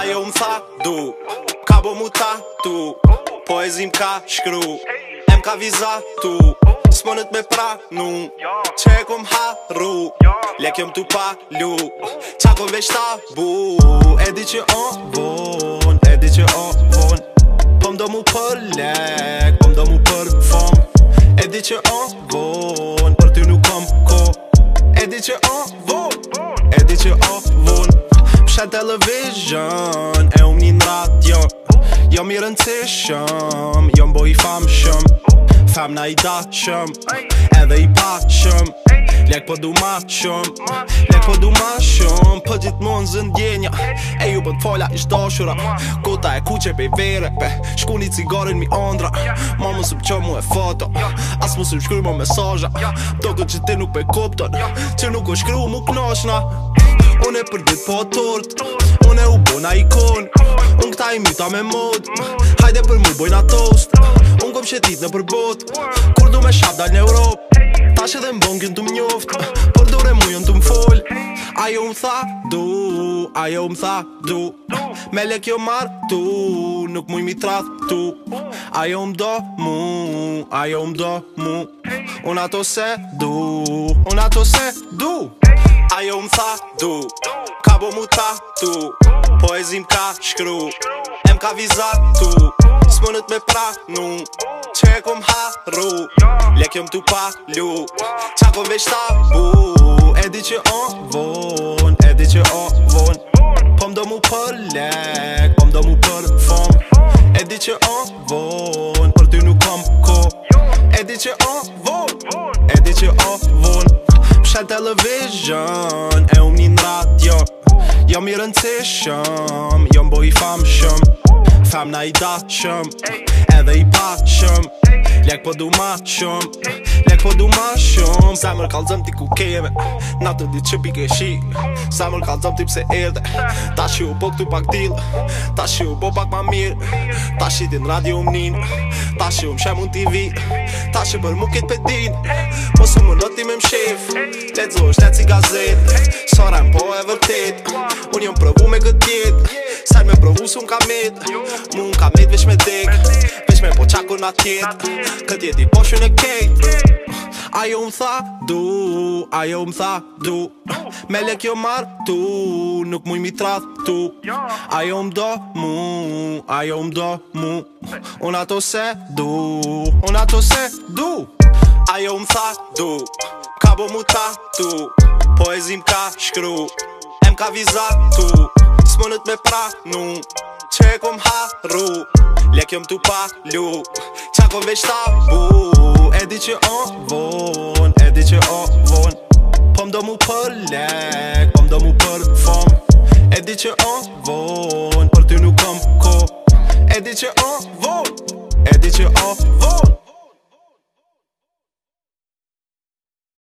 Ajo më tha du Ka bo mu ta tu Po ka shkru Em ka viza tu Smonet me pranu Qe e kom haru Lek jom tu palu Qa kom veç tabu E di që o bun E di që o bun Po mdo mu për lek Po mdo mu për fom E di që o bun Për ty nuk kom ko E di që o bun E di që o bun shikojnë television E një në radio Jo m'i rëndësishëm Jo bo i famëshëm Femna i datëshëm Edhe i patëshëm Lek po du maqëm Lek po du maqëm Për po gjithë mund zëndjenja E ju bën t'folla ish doshura Kota e kuqe pe i vere pe Shku një cigarin mi ondra Ma më sëm që mu e foto As më sëm shkry mu mesajja Do këtë që ti nuk pe kupton Që nuk o shkry mu knoshna Unë e përgjit po tort Unë e u bona ikon Unë këta imita me mod Hajde për mu bojna toast Unë kom shetit në përbot Kur du me shab dal në Europë Tash edhe mbongin të mjoft Për dure mujën të mfol Ajo më tha du Ajo më tha du Me lek jo mar tu Nuk muj mi trath tu Ajo më do mu Ajo më do mu Unë ato se du Unë ato se du Ajo më tha du Ka bo mu ta tu Poezim ka shkru Em ka vizat tu Së mënët me pranu Që e kom haru Lek jom tu palu Qa kom veç tabu E di që o von E di që o von Po mdo mu për lek Po mdo mu për fom E di që o von Për ty nuk kom ko E di që o von E di që o von shalë television E një në radio jo. Jam jo, i rëndësishëm Jam jo, bo i famëshëm Fem na i datëshëm edhe i pa shumë Lek po du ma shumë Lek po du ma shumë Sa mërë kalëzëm ti ku keme Na të ditë që pike shi Sa mërë kalëzëm ti pse erde Ta shi u po këtu pak dilë Ta shi u po pak ma mirë Ta shi din radio më ninë Ta shi u më shemë TV Ta shi për mu këtë për dinë Po su më loti me më shifë Letë zo është si gazetë Sora më po e vërtetë Unë jëmë provu me këtë jetë Sa më provu su më kametë Mu më vesh me me po qaku na tjet Këtë jeti poshën në kejt Ajo më tha du Ajo më tha du Me lek jo marë tu Nuk muj mi trath tu Ajo më do mu Ajo më do mu Unë ato se du Unë ato se du Ajo më tha du Ka bo mu ta tu Poezim ka shkru Em ka vizat tu Smonët me pra nuk Qe kom haru Lek jom tu pa Qa kom veç tabu E di që o vun E di që o vun Po mdo mu për lek Po mdo mu për fom E di që o vun Për ty nuk kom ko E di që o vun E di që o vun